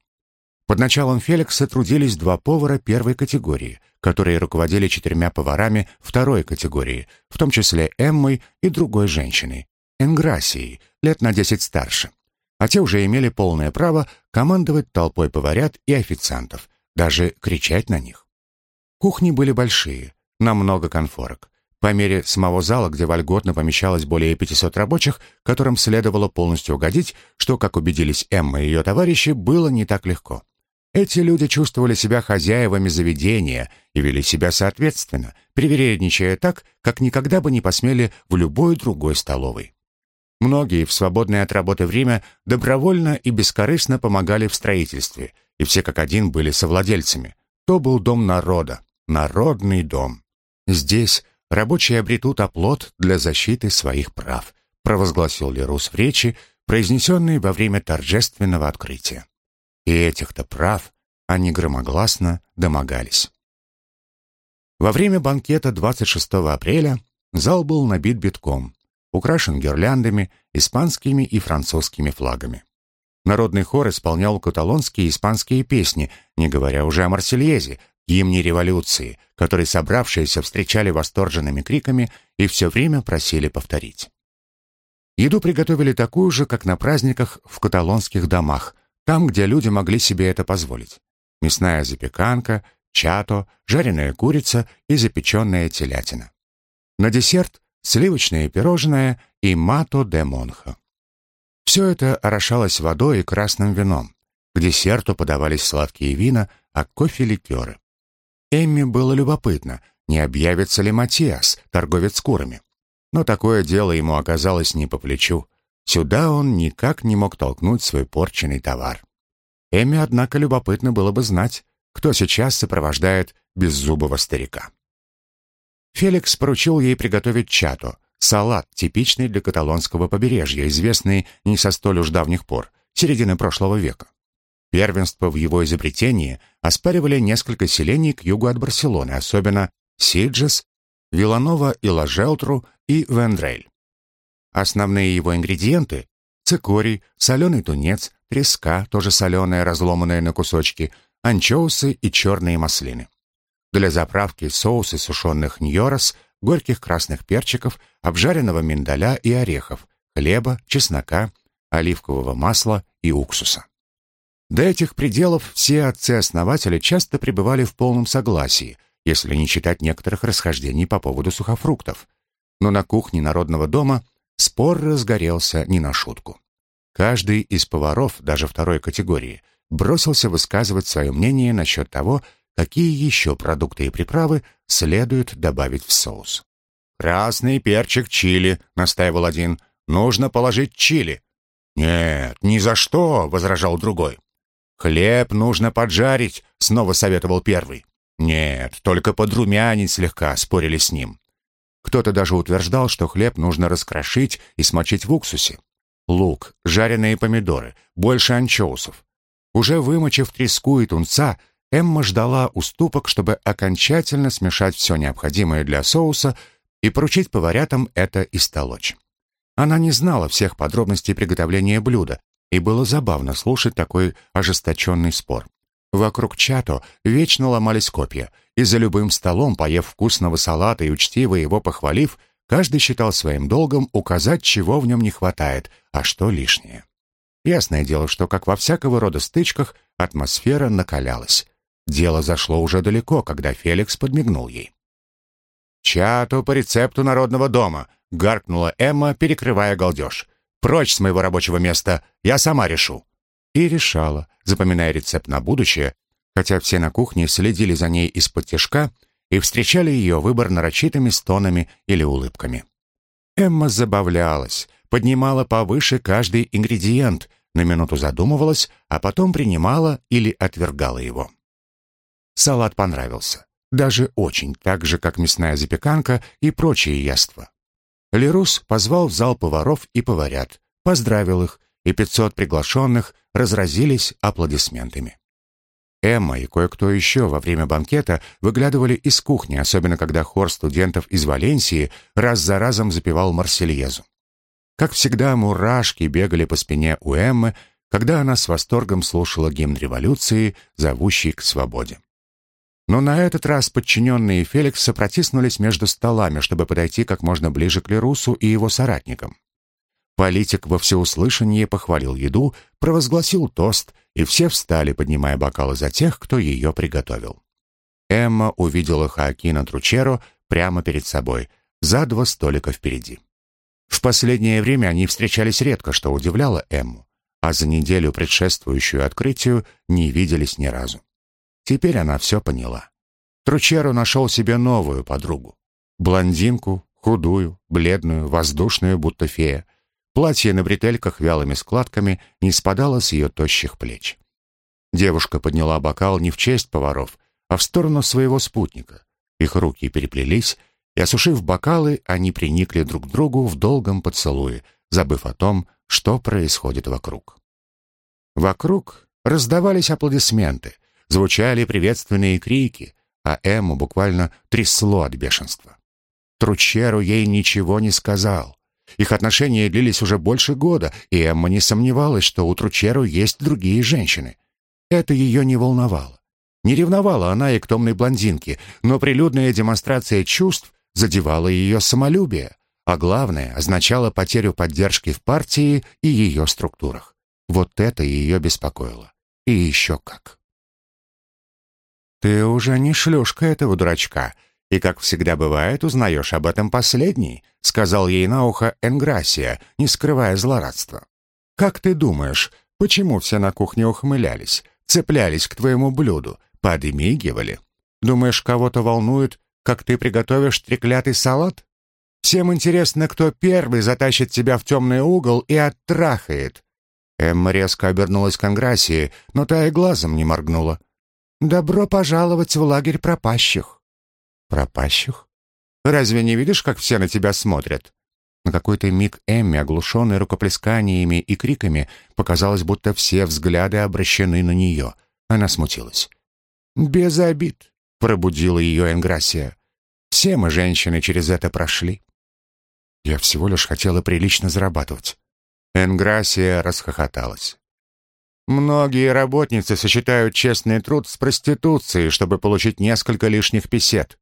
S1: Под началом Феликса трудились два повара первой категории, которые руководили четырьмя поварами второй категории, в том числе Эммой и другой женщиной, Энграсией, лет на десять старше. А те уже имели полное право командовать толпой поварят и официантов, даже кричать на них. Кухни были большие, на много конфорок. По мере самого зала, где вольготно помещалось более 500 рабочих, которым следовало полностью угодить, что, как убедились Эмма и ее товарищи, было не так легко. Эти люди чувствовали себя хозяевами заведения и вели себя соответственно, привередничая так, как никогда бы не посмели в любой другой столовой. Многие в свободное от работы время добровольно и бескорыстно помогали в строительстве, и все как один были совладельцами. То был дом народа, Народный дом. Здесь рабочие обретут оплот для защиты своих прав, провозгласил Лерус в речи, произнесенной во время торжественного открытия. И этих-то прав они громогласно домогались. Во время банкета 26 апреля зал был набит битком, украшен гирляндами, испанскими и французскими флагами. Народный хор исполнял каталонские и испанские песни, не говоря уже о Марсельезе, гимне революции, который собравшиеся встречали восторженными криками и все время просили повторить. Еду приготовили такую же, как на праздниках в каталонских домах, там, где люди могли себе это позволить. Мясная запеканка, чато, жареная курица и запеченная телятина. На десерт сливочное пирожное и мато де монхо. Все это орошалось водой и красным вином. К десерту подавались сладкие вина, а кофе — ликеры. Эмми было любопытно, не объявится ли Матиас, торговец курами. Но такое дело ему оказалось не по плечу. Сюда он никак не мог толкнуть свой порченный товар. Эмми, однако, любопытно было бы знать, кто сейчас сопровождает беззубого старика. Феликс поручил ей приготовить чато, салат, типичный для каталонского побережья, известный не со столь уж давних пор, середины прошлого века. Первенство в его изобретении оспаривали несколько селений к югу от Барселоны, особенно Сиджес, Виланова и Лажелтру и Вендрель. Основные его ингредиенты – цикорий, соленый тунец, треска, тоже соленая, разломанная на кусочки, анчоусы и черные маслины. Для заправки соусы сушеных ньорос, горьких красных перчиков, обжаренного миндаля и орехов, хлеба, чеснока, оливкового масла и уксуса. До этих пределов все отцы-основатели часто пребывали в полном согласии, если не считать некоторых расхождений по поводу сухофруктов. Но на кухне народного дома спор разгорелся не на шутку. Каждый из поваров, даже второй категории, бросился высказывать свое мнение насчет того, какие еще продукты и приправы следует добавить в соус. «Красный перчик чили», — настаивал один. «Нужно положить чили». «Нет, ни за что», — возражал другой. «Хлеб нужно поджарить», — снова советовал первый. «Нет, только подрумянить слегка», — спорили с ним. Кто-то даже утверждал, что хлеб нужно раскрошить и смочить в уксусе. Лук, жареные помидоры, больше анчоусов. Уже вымочив треску и тунца, Эмма ждала уступок, чтобы окончательно смешать все необходимое для соуса и поручить поварятам это истолочь. Она не знала всех подробностей приготовления блюда, и было забавно слушать такой ожесточенный спор. Вокруг чато вечно ломались копья, и за любым столом, поев вкусного салата и учтиво его похвалив, каждый считал своим долгом указать, чего в нем не хватает, а что лишнее. Ясное дело, что, как во всякого рода стычках, атмосфера накалялась. Дело зашло уже далеко, когда Феликс подмигнул ей. «Чато по рецепту народного дома», — гаркнула Эмма, перекрывая галдеж. Прочь с моего рабочего места, я сама решу». И решала, запоминая рецепт на будущее, хотя все на кухне следили за ней из-под тяжка и встречали ее выбор нарочитыми стонами или улыбками. Эмма забавлялась, поднимала повыше каждый ингредиент, на минуту задумывалась, а потом принимала или отвергала его. Салат понравился, даже очень, так же, как мясная запеканка и прочие яства. Лерус позвал в зал поваров и поварят, поздравил их, и пятьсот приглашенных разразились аплодисментами. Эмма и кое-кто еще во время банкета выглядывали из кухни, особенно когда хор студентов из Валенсии раз за разом запевал Марсельезу. Как всегда, мурашки бегали по спине у Эммы, когда она с восторгом слушала гимн революции, зовущий к свободе. Но на этот раз подчиненные Феликса протиснулись между столами, чтобы подойти как можно ближе к Лерусу и его соратникам. Политик во всеуслышание похвалил еду, провозгласил тост, и все встали, поднимая бокалы за тех, кто ее приготовил. Эмма увидела Хоакина Тручеро прямо перед собой, за два столика впереди. В последнее время они встречались редко, что удивляло Эмму, а за неделю, предшествующую открытию, не виделись ни разу. Теперь она все поняла. Тручеро нашел себе новую подругу. Блондинку, худую, бледную, воздушную, будто фея. Платье на бретельках вялыми складками не спадало с ее тощих плеч. Девушка подняла бокал не в честь поваров, а в сторону своего спутника. Их руки переплелись, и, осушив бокалы, они приникли друг к другу в долгом поцелуе, забыв о том, что происходит вокруг. Вокруг раздавались аплодисменты, Звучали приветственные крики, а Эмму буквально трясло от бешенства. Тручеру ей ничего не сказал. Их отношения длились уже больше года, и Эмма не сомневалась, что у Тручеру есть другие женщины. Это ее не волновало. Не ревновала она и к томной блондинке, но прилюдная демонстрация чувств задевала ее самолюбие, а главное, означала потерю поддержки в партии и ее структурах. Вот это ее беспокоило. И еще как. «Ты уже не шлюшка этого дурачка, и, как всегда бывает, узнаешь об этом последний», сказал ей на ухо Энграсия, не скрывая злорадства. «Как ты думаешь, почему все на кухне ухмылялись, цеплялись к твоему блюду, подмигивали? Думаешь, кого-то волнует, как ты приготовишь треклятый салат? Всем интересно, кто первый затащит тебя в темный угол и оттрахает». Эмма резко обернулась к Анграсии, но та и глазом не моргнула. «Добро пожаловать в лагерь пропащих». «Пропащих? Разве не видишь, как все на тебя смотрят?» На какой-то миг Эмми, оглушенной рукоплесканиями и криками, показалось, будто все взгляды обращены на нее. Она смутилась. «Без обид», — пробудила ее Энграсия. «Все мы, женщины, через это прошли». «Я всего лишь хотела прилично зарабатывать». Энграсия расхохоталась. Многие работницы сочетают честный труд с проституцией, чтобы получить несколько лишних песет.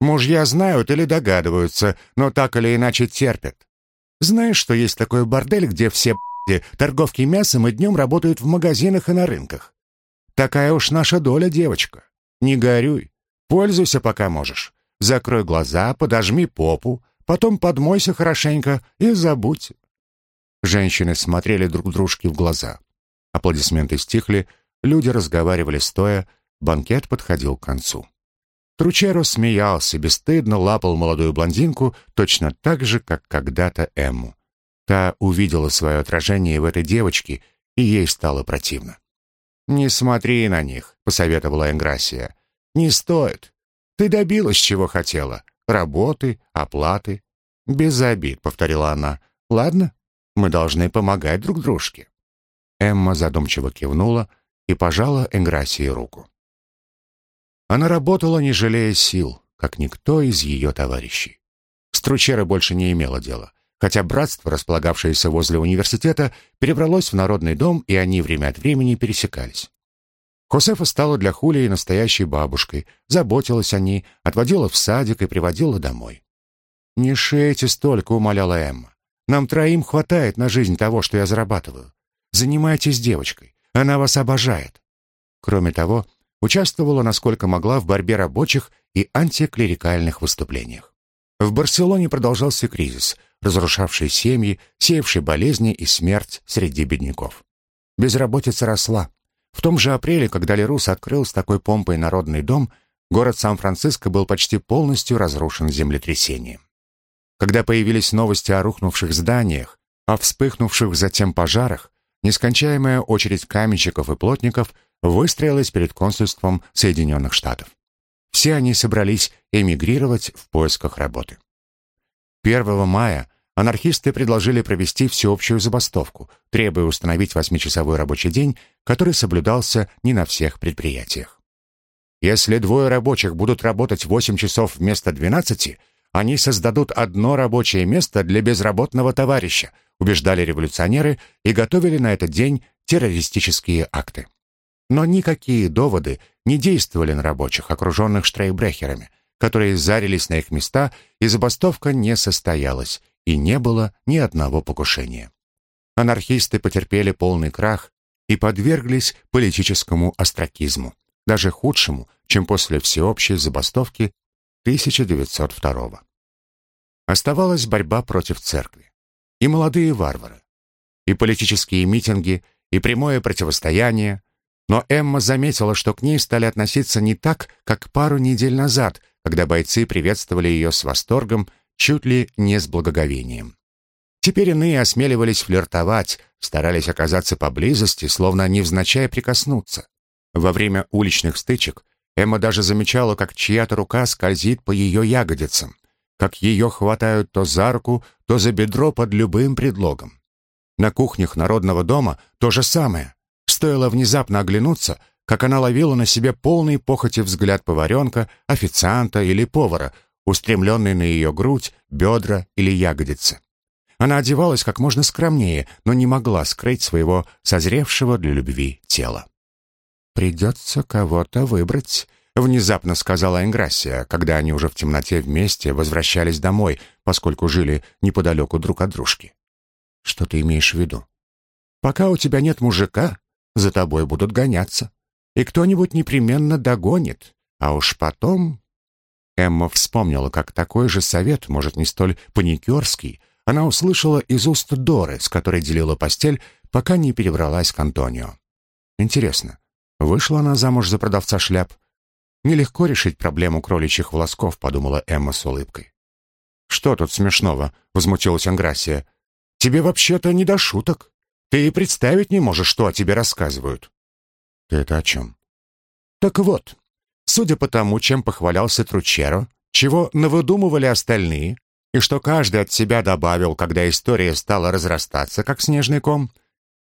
S1: Мужья знают или догадываются, но так или иначе терпят. Знаешь, что есть такой бордель, где все торговки мясом и днем работают в магазинах и на рынках? Такая уж наша доля, девочка. Не горюй. Пользуйся, пока можешь. Закрой глаза, подожми попу, потом подмойся хорошенько и забудь. Женщины смотрели друг дружке в глаза. Аплодисменты стихли, люди разговаривали стоя, банкет подходил к концу. Тручеро смеялся, бесстыдно лапал молодую блондинку, точно так же, как когда-то Эмму. Та увидела свое отражение в этой девочке, и ей стало противно. «Не смотри на них», — посоветовала Энграсия. «Не стоит. Ты добилась, чего хотела. Работы, оплаты». «Без обид», — повторила она. «Ладно, мы должны помогать друг дружке». Эмма задумчиво кивнула и пожала Энграсии руку. Она работала, не жалея сил, как никто из ее товарищей. Стручера больше не имела дела, хотя братство, располагавшееся возле университета, перебралось в народный дом, и они время от времени пересекались. Хосефа стала для Хулии настоящей бабушкой, заботилась о ней, отводила в садик и приводила домой. «Не шейте столько», — умоляла Эмма. «Нам троим хватает на жизнь того, что я зарабатываю. Занимайтесь девочкой. Она вас обожает. Кроме того, участвовала насколько могла в борьбе рабочих и антиклерикальных выступлениях. В Барселоне продолжался кризис, разрушавший семьи, сеявший болезни и смерть среди бедняков. Безработица росла. В том же апреле, когда Лерус открыл с такой помпой народный дом, город Сан-Франциско был почти полностью разрушен землетрясением. Когда появились новости о рухнувших зданиях, о вспыхнувших затем пожарах, Нескончаемая очередь каменщиков и плотников выстроилась перед консульством Соединенных Штатов. Все они собрались эмигрировать в поисках работы. 1 мая анархисты предложили провести всеобщую забастовку, требуя установить восьмичасовой рабочий день, который соблюдался не на всех предприятиях. Если двое рабочих будут работать 8 часов вместо 12, они создадут одно рабочее место для безработного товарища, убеждали революционеры и готовили на этот день террористические акты. Но никакие доводы не действовали на рабочих, окруженных штрейбрехерами, которые зарились на их места, и забастовка не состоялась, и не было ни одного покушения. Анархисты потерпели полный крах и подверглись политическому остракизму, даже худшему, чем после всеобщей забастовки 1902 Оставалась борьба против церкви. И молодые варвары. И политические митинги, и прямое противостояние. Но Эмма заметила, что к ней стали относиться не так, как пару недель назад, когда бойцы приветствовали ее с восторгом, чуть ли не с благоговением. Теперь иные осмеливались флиртовать, старались оказаться поблизости, словно невзначай прикоснуться. Во время уличных стычек Эмма даже замечала, как чья-то рука скользит по ее ягодицам, как ее хватают то за руку, то за бедро под любым предлогом. На кухнях народного дома то же самое. Стоило внезапно оглянуться, как она ловила на себе полный похоти взгляд поваренка, официанта или повара, устремленный на ее грудь, бедра или ягодицы. Она одевалась как можно скромнее, но не могла скрыть своего созревшего для любви тела. «Придется кого-то выбрать», — внезапно сказала Инграссия, когда они уже в темноте вместе возвращались домой, поскольку жили неподалеку друг от дружки. «Что ты имеешь в виду?» «Пока у тебя нет мужика, за тобой будут гоняться, и кто-нибудь непременно догонит, а уж потом...» Эмма вспомнила, как такой же совет, может, не столь паникерский, она услышала из уст Доры, с которой делила постель, пока не перебралась к Антонио. Интересно, Вышла она замуж за продавца шляп. Нелегко решить проблему кроличьих волосков, подумала Эмма с улыбкой. Что тут смешного? возмутилась Анграсия. Тебе вообще-то не до шуток. Ты и представить не можешь, что о тебе рассказывают. Ты это о чем? Так вот, судя по тому, чем похвалялся Тручеро, чего навыдумывали остальные, и что каждый от себя добавил, когда история стала разрастаться, как снежный ком,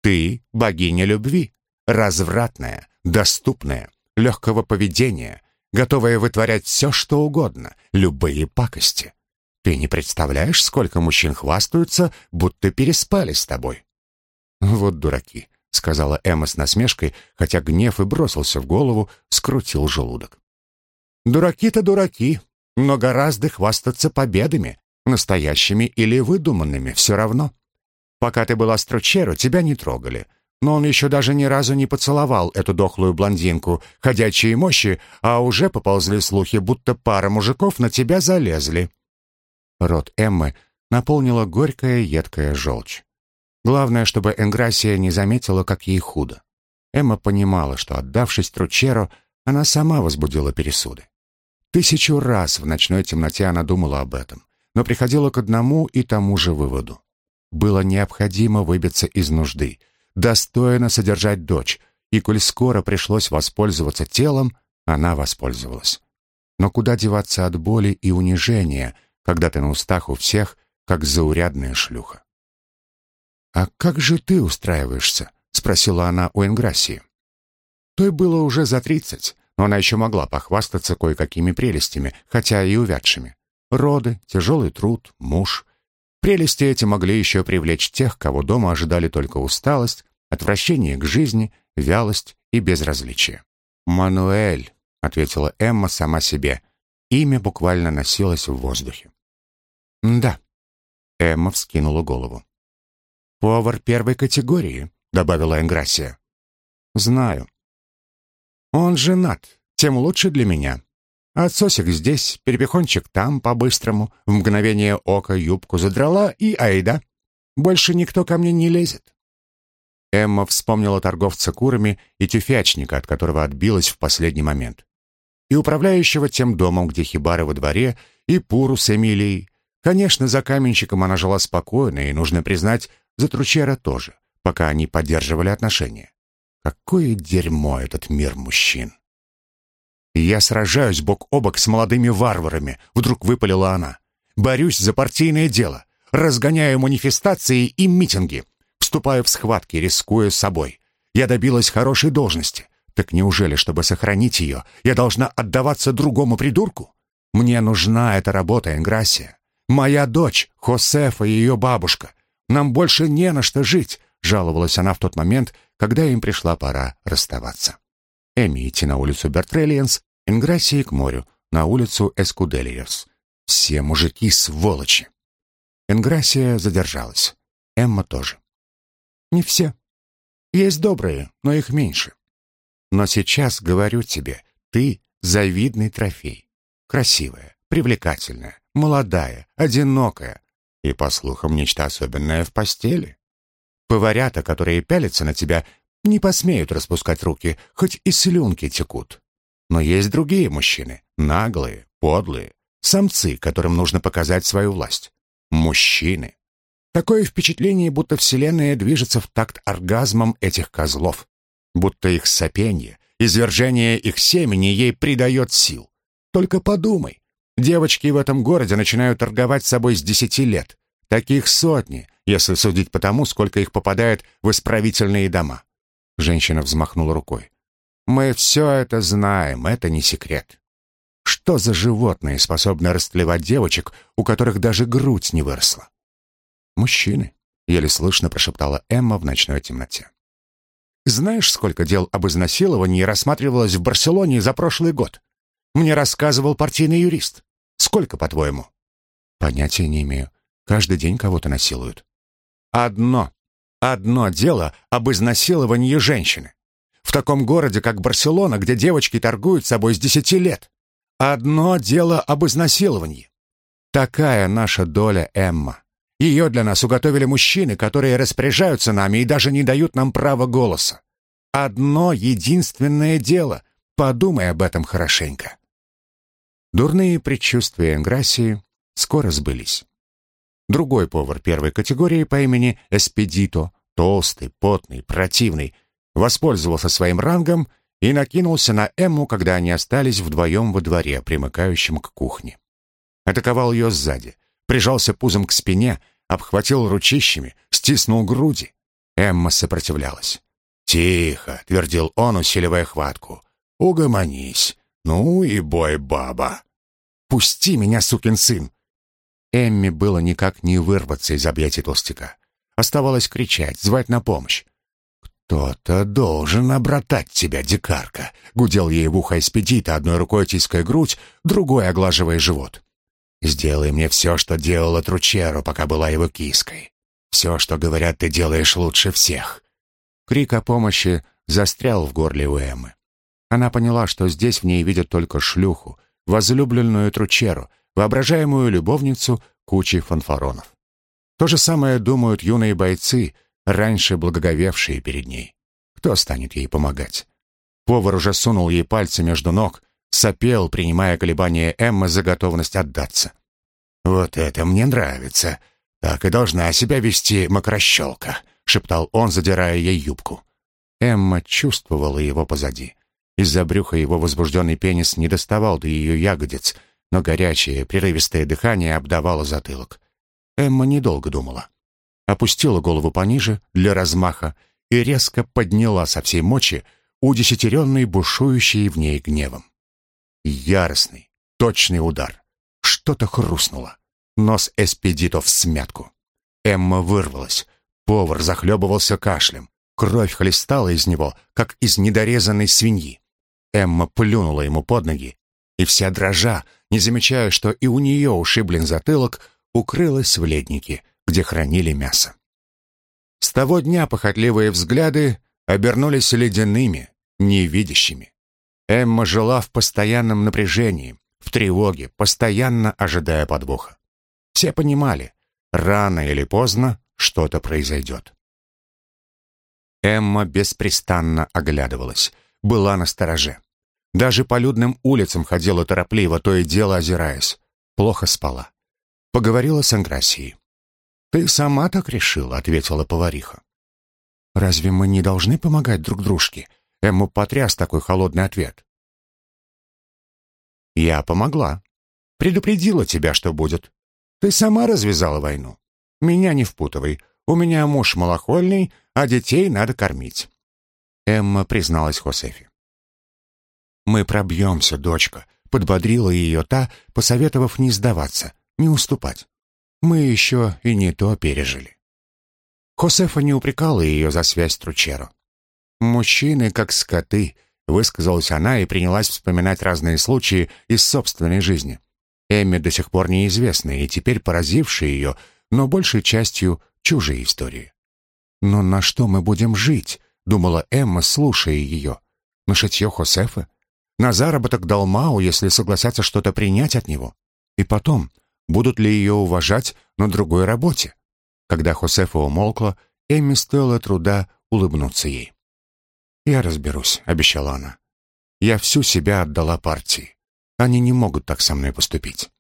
S1: ты — богиня любви, развратная, доступная, легкого поведения, готовая вытворять все, что угодно, любые пакости. Ты не представляешь, сколько мужчин хвастаются, будто переспали с тобой. «Вот дураки», — сказала Эмма с насмешкой, хотя гнев и бросился в голову, скрутил желудок. «Дураки-то дураки, но гораздо хвастаться победами, настоящими или выдуманными, все равно. Пока ты была стручеру, тебя не трогали, но он еще даже ни разу не поцеловал эту дохлую блондинку, ходячие мощи, а уже поползли слухи, будто пара мужиков на тебя залезли». Рот Эммы наполнила горькая едкая желчь. Главное, чтобы Энграсия не заметила, как ей худо. Эмма понимала, что, отдавшись Тручеро, она сама возбудила пересуды. Тысячу раз в ночной темноте она думала об этом, но приходила к одному и тому же выводу. Было необходимо выбиться из нужды, достойно содержать дочь, и коль скоро пришлось воспользоваться телом, она воспользовалась. Но куда деваться от боли и унижения, когда ты на устах у всех, как заурядная шлюха? «А как же ты устраиваешься?» — спросила она у Энграссии. Той было уже за тридцать, но она еще могла похвастаться кое-какими прелестями, хотя и увядшими. Роды, тяжелый труд, муж. Прелести эти могли еще привлечь тех, кого дома ожидали только усталость, отвращение к жизни, вялость и безразличие. «Мануэль», — ответила Эмма сама себе. Имя буквально носилось в воздухе. «Да». Эмма вскинула голову. «Повар первой категории», — добавила Энграсия. «Знаю. Он женат, тем лучше для меня. Отсосик здесь, перепихончик там, по-быстрому, в мгновение ока юбку задрала и айда. Больше никто ко мне не лезет». Эмма вспомнила торговца курами и тюфячника, от которого отбилась в последний момент. И управляющего тем домом, где хибары во дворе, и Пуру с Эмилией. Конечно, за каменщиком она жила спокойно, и, нужно признать, за Тручера тоже, пока они поддерживали отношения. Какое дерьмо этот мир мужчин! «Я сражаюсь бок о бок с молодыми варварами», — вдруг выпалила она. «Борюсь за партийное дело, разгоняю манифестации и митинги, вступаю в схватки, рискуя собой. Я добилась хорошей должности. Так неужели, чтобы сохранить ее, я должна отдаваться другому придурку? Мне нужна эта работа, Энграсия. Моя дочь, Хосефа и ее бабушка. Нам больше не на что жить», — жаловалась она в тот момент, когда им пришла пора расставаться. Эми идти на улицу Бертрелиенс, Инграссии к морю, на улицу Эскуделиерс. Все мужики сволочи. Инграссия задержалась. Эмма тоже. Не все. Есть добрые, но их меньше. Но сейчас говорю тебе, ты завидный трофей. Красивая, привлекательная, молодая, одинокая, и, по слухам, нечто особенное в постели. Поварята, которые пялятся на тебя, не посмеют распускать руки, хоть и слюнки текут. Но есть другие мужчины, наглые, подлые, самцы, которым нужно показать свою власть. Мужчины. Такое впечатление, будто Вселенная движется в такт оргазмом этих козлов, будто их сопенье, извержение их семени ей придает сил. Только подумай, Девочки в этом городе начинают торговать собой с десяти лет. Таких сотни, если судить по тому, сколько их попадает в исправительные дома. Женщина взмахнула рукой. Мы все это знаем, это не секрет. Что за животные способны растлевать девочек, у которых даже грудь не выросла? Мужчины, еле слышно прошептала Эмма в ночной темноте. Знаешь, сколько дел об изнасиловании рассматривалось в Барселоне за прошлый год? Мне рассказывал партийный юрист. Сколько, по-твоему? Понятия не имею. Каждый день кого-то насилуют. Одно. Одно дело об изнасиловании женщины. В таком городе, как Барселона, где девочки торгуют собой с десяти лет. Одно дело об изнасиловании. Такая наша доля, Эмма. Ее для нас уготовили мужчины, которые распоряжаются нами и даже не дают нам права голоса. Одно единственное дело. Подумай об этом хорошенько. Дурные предчувствия Энграсии скоро сбылись. Другой повар первой категории по имени Эспедито, толстый, потный, противный, воспользовался своим рангом и накинулся на Эмму, когда они остались вдвоем во дворе, примыкающем к кухне. Атаковал ее сзади, прижался пузом к спине, обхватил ручищами, стиснул груди. Эмма сопротивлялась. «Тихо», — твердил он, усиливая хватку. «Угомонись. Ну и бой, баба!» «Пусти меня, сукин сын!» Эмми было никак не вырваться из объятий толстяка. Оставалось кричать, звать на помощь. «Кто-то должен обратать тебя, дикарка!» — гудел ей в ухо Эспедита, одной рукой тиская грудь, другой оглаживая живот. «Сделай мне все, что делала Тручеру, пока была его киской. Все, что говорят, ты делаешь лучше всех». Крик о помощи застрял в горле у Эммы. Она поняла, что здесь в ней видят только шлюху, возлюбленную Тручеру, воображаемую любовницу кучи фанфаронов. То же самое думают юные бойцы, раньше благоговевшие перед ней. Кто станет ей помогать? Повар уже сунул ей пальцы между ног, сопел, принимая колебания Эммы за готовность отдаться. «Вот это мне нравится. Так и должна себя вести мокрощелка», — шептал он, задирая ей юбку. Эмма чувствовала его позади. Из-за брюха его возбужденный пенис не доставал до ее ягодиц, но горячее, прерывистое дыхание обдавало затылок. Эмма недолго думала. Опустила голову пониже, для размаха, и резко подняла со всей мочи удесятеренный бушующий в ней гневом. Яростный, точный удар. Что-то хрустнуло. Нос Эспедито в смятку. Эмма вырвалась. Повар захлебывался кашлем. Кровь хлестала из него, как из недорезанной свиньи. Эмма плюнула ему под ноги, и вся дрожа, не замечая, что и у нее ушиблен затылок, укрылась в леднике, где хранили мясо. С того дня похотливые взгляды обернулись ледяными, невидящими. Эмма жила в постоянном напряжении, в тревоге, постоянно ожидая подвоха. Все понимали, рано или поздно что-то произойдет. Эмма беспрестанно оглядывалась, была на стороже. Даже по людным улицам ходила торопливо, то и дело озираясь. Плохо спала. Поговорила с Анграсией. «Ты сама так решила», — ответила повариха. «Разве мы не должны помогать друг дружке?» Эмму потряс такой холодный ответ. «Я помогла. Предупредила тебя, что будет. Ты сама развязала войну. Меня не впутывай. У меня муж малохольный, а детей надо кормить». Эмма призналась Хосефе. «Мы пробьемся, дочка», — подбодрила ее та, посоветовав не сдаваться, не уступать. «Мы еще и не то пережили». Хосефа не упрекала ее за связь с Тручеро. «Мужчины как скоты», — высказалась она и принялась вспоминать разные случаи из собственной жизни. Эмме до сих пор неизвестны и теперь поразившие ее, но большей частью чужие истории. «Но на что мы будем жить?» — думала Эмма, слушая ее. «На шитье Хосефа? на заработок Далмау, если согласятся что-то принять от него. И потом, будут ли ее уважать на другой работе? Когда Хосефа умолкла, Эмми стоило труда улыбнуться ей. «Я разберусь», — обещала она. «Я всю себя отдала партии. Они не могут так со мной поступить».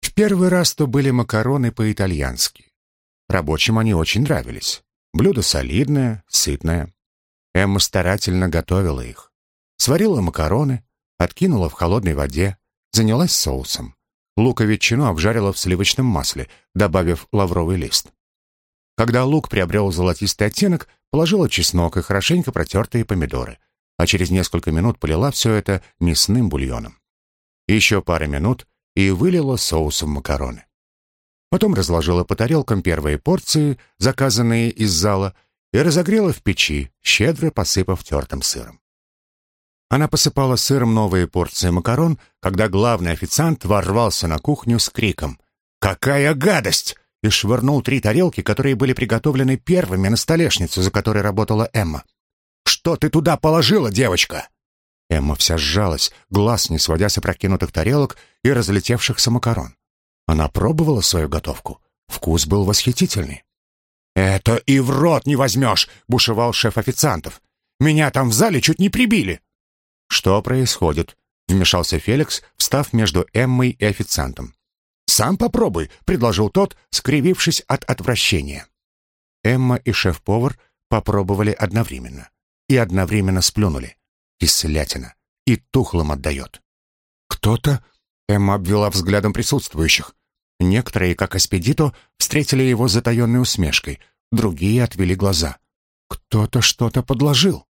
S1: В первый раз то были макароны по-итальянски. Рабочим они очень нравились. Блюдо солидное, сытное. Эмма старательно готовила их. Сварила макароны, откинула в холодной воде, занялась соусом. Лук и ветчину обжарила в сливочном масле, добавив лавровый лист. Когда лук приобрел золотистый оттенок, положила чеснок и хорошенько протертые помидоры, а через несколько минут полила все это мясным бульоном. Еще пара минут и вылила соус в макароны. Потом разложила по тарелкам первые порции, заказанные из зала, и разогрела в печи, щедро посыпав тертым сыром. Она посыпала сыром новые порции макарон, когда главный официант ворвался на кухню с криком «Какая гадость!» и швырнул три тарелки, которые были приготовлены первыми на столешницу, за которой работала Эмма. «Что ты туда положила, девочка?» Эмма вся сжалась, глаз не сводя с опрокинутых тарелок и разлетевшихся макарон. Она пробовала свою готовку. Вкус был восхитительный. «Это и в рот не возьмешь!» — бушевал шеф официантов. «Меня там в зале чуть не прибили!» «Что происходит?» — вмешался Феликс, встав между Эммой и официантом. «Сам попробуй», — предложил тот, скривившись от отвращения. Эмма и шеф-повар попробовали одновременно. И одновременно сплюнули. Кислятина. И тухлым отдает. «Кто-то...» — Эмма обвела взглядом присутствующих. Некоторые, как Аспедито, встретили его затаенной усмешкой, другие отвели глаза. «Кто-то что-то подложил».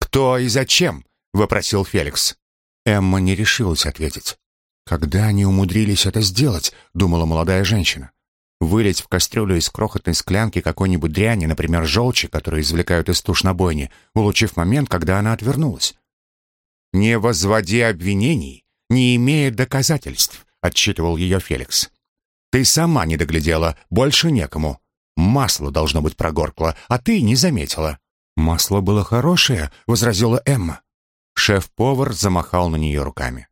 S1: «Кто и зачем?» Вопросил Феликс. Эмма не решилась ответить. «Когда они умудрились это сделать?» — думала молодая женщина. Вылить в кастрюлю из крохотной склянки какой-нибудь дряни, например, желчи, которую извлекают из туш на бойне, улучив момент, когда она отвернулась. «Не возводи обвинений, не имея доказательств», — отчитывал ее Феликс. «Ты сама не доглядела, больше некому. Масло должно быть прогоркло, а ты не заметила». «Масло было хорошее», — возразила Эмма. Шеф-повар замахал на нее руками.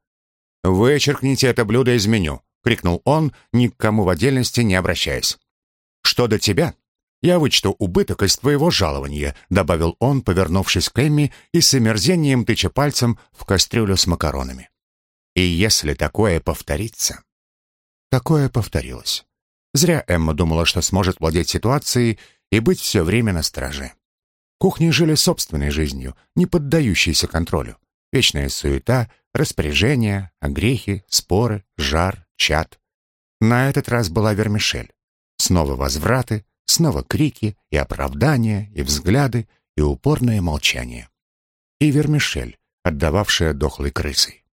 S1: «Вычеркните это блюдо из меню», — крикнул он, ни к кому в отдельности не обращаясь. «Что до тебя? Я вычту убыток из твоего жалования», — добавил он, повернувшись к Эмми и с омерзением тыча пальцем в кастрюлю с макаронами. «И если такое повторится...» Такое повторилось. Зря Эмма думала, что сможет владеть ситуацией и быть все время на страже. Кухни жили собственной жизнью, не поддающейся контролю. Вечная суета, распоряжения, огрехи, споры, жар, чад. На этот раз была вермишель. Снова возвраты, снова крики и оправдания, и взгляды, и упорное молчание. И вермишель, отдававшая дохлой крысой.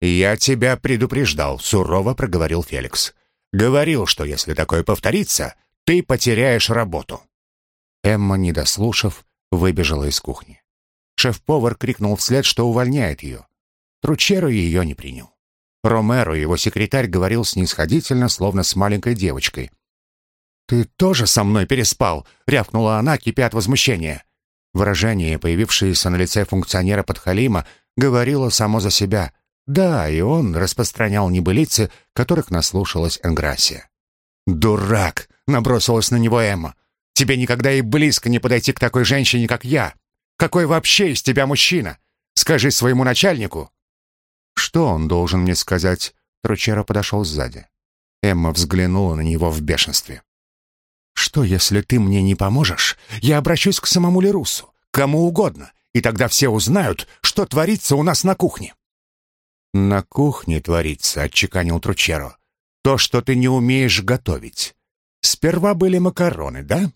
S1: «Я тебя предупреждал», — сурово проговорил Феликс. «Говорил, что если такое повторится, ты потеряешь работу». Эмма, не дослушав, выбежала из кухни. Шеф-повар крикнул вслед, что увольняет ее. Тручеро ее не принял. Ромеро, его секретарь, говорил снисходительно, словно с маленькой девочкой. «Ты тоже со мной переспал?» — рявкнула она, кипя от возмущения. Выражение, появившееся на лице функционера подхалима, говорило само за себя. Да, и он распространял небылицы, которых наслушалась Энграсия. «Дурак!» — набросилась на него Эмма. «Тебе никогда и близко не подойти к такой женщине, как я! Какой вообще из тебя мужчина? Скажи своему начальнику!» «Что он должен мне сказать?» Тручера подошел сзади. Эмма взглянула на него в бешенстве. «Что, если ты мне не поможешь? Я обращусь к самому Лерусу, кому угодно, и тогда все узнают, что творится у нас на кухне». «На кухне творится», — отчеканил Тручеро. «То, что ты не умеешь готовить. Сперва были макароны, да?»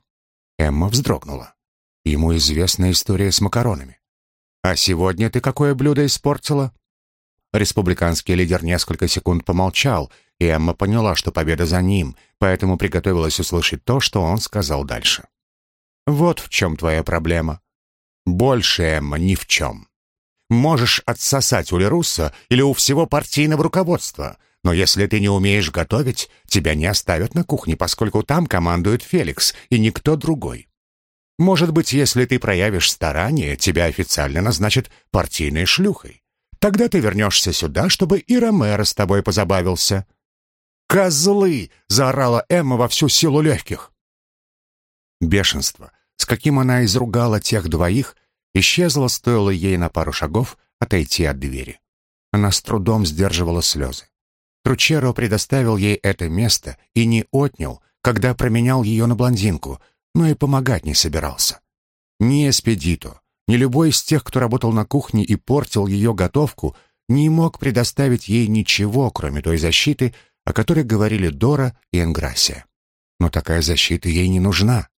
S1: Эмма вздрогнула. Ему известна история с макаронами. «А сегодня ты какое блюдо испортила?» Республиканский лидер несколько секунд помолчал, и Эмма поняла, что победа за ним, поэтому приготовилась услышать то, что он сказал дальше. «Вот в чем твоя проблема. Больше, Эмма, ни в чем. Можешь отсосать у Лерусса или у всего партийного руководства, но если ты не умеешь готовить, тебя не оставят на кухне, поскольку там командует Феликс и никто другой. Может быть, если ты проявишь старание, тебя официально назначат партийной шлюхой. Тогда ты вернешься сюда, чтобы и Ромеро с тобой позабавился». «Козлы!» — заорала Эмма во всю силу легких. Бешенство, с каким она изругала тех двоих, исчезло, стоило ей на пару шагов отойти от двери. Она с трудом сдерживала слезы. Тручеро предоставил ей это место и не отнял, когда променял ее на блондинку, но и помогать не собирался. Ни Эспедито, ни любой из тех, кто работал на кухне и портил ее готовку, не мог предоставить ей ничего, кроме той защиты, о которой говорили Дора и Энграсия. Но такая защита ей не нужна.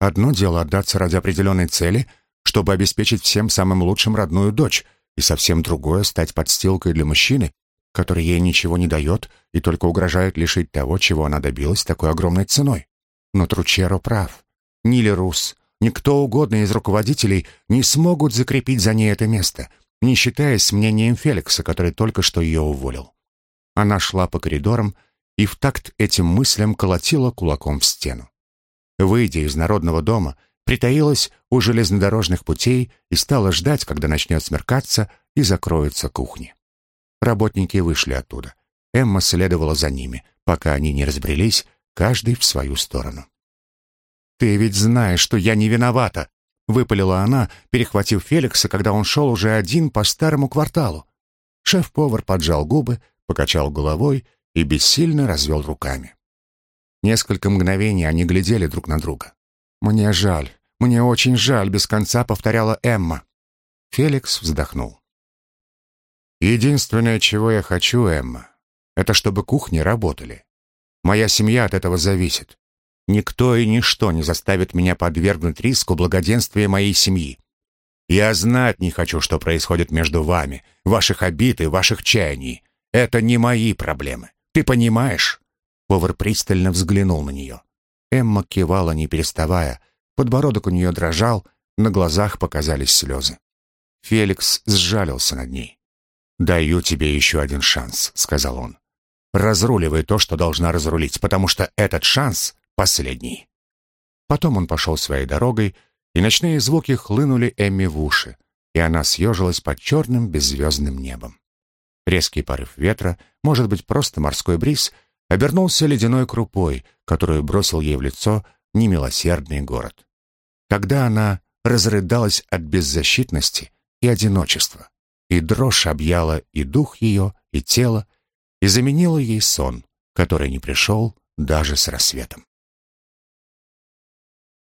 S1: Одно дело отдаться ради определенной цели, чтобы обеспечить всем самым лучшим родную дочь, и совсем другое — стать подстилкой для мужчины, который ей ничего не дает и только угрожает лишить того, чего она добилась такой огромной ценой. Но Тручеро прав. Нили Рус, Никто угодно из руководителей не смогут закрепить за ней это место, не считаясь с мнением Феликса, который только что ее уволил. Она шла по коридорам и в такт этим мыслям колотила кулаком в стену. Выйдя из народного дома, притаилась у железнодорожных путей и стала ждать, когда начнет смеркаться и закроются кухни. Работники вышли оттуда. Эмма следовала за ними, пока они не разбрелись, каждый в свою сторону. «Ты ведь знаешь, что я не виновата!» — выпалила она, перехватив Феликса, когда он шел уже один по старому кварталу. Шеф-повар поджал губы, покачал головой и бессильно развел руками. Несколько мгновений они глядели друг на друга. «Мне жаль, мне очень жаль», — без конца повторяла Эмма. Феликс вздохнул. «Единственное, чего я хочу, Эмма, это чтобы кухни работали. Моя семья от этого зависит. Никто и ничто не заставит меня подвергнуть риску благоденствия моей семьи. Я знать не хочу, что происходит между вами, ваших обид и ваших чаяний. Это не мои проблемы. Ты понимаешь? Повар пристально взглянул на нее. Эмма кивала, не переставая. Подбородок у нее дрожал, на глазах показались слезы. Феликс сжалился над ней. «Даю тебе еще один шанс», — сказал он. «Разруливай то, что должна разрулить, потому что этот шанс последний». Потом он пошел своей дорогой, и ночные звуки хлынули Эмми в уши, и она съежилась под черным беззвездным небом. Резкий порыв ветра, может быть, просто морской бриз, обернулся ледяной крупой, которую бросил ей в лицо немилосердный город. Когда она разрыдалась от беззащитности и одиночества, и дрожь объяла и дух ее, и тело, и заменила ей сон, который не пришел даже с рассветом.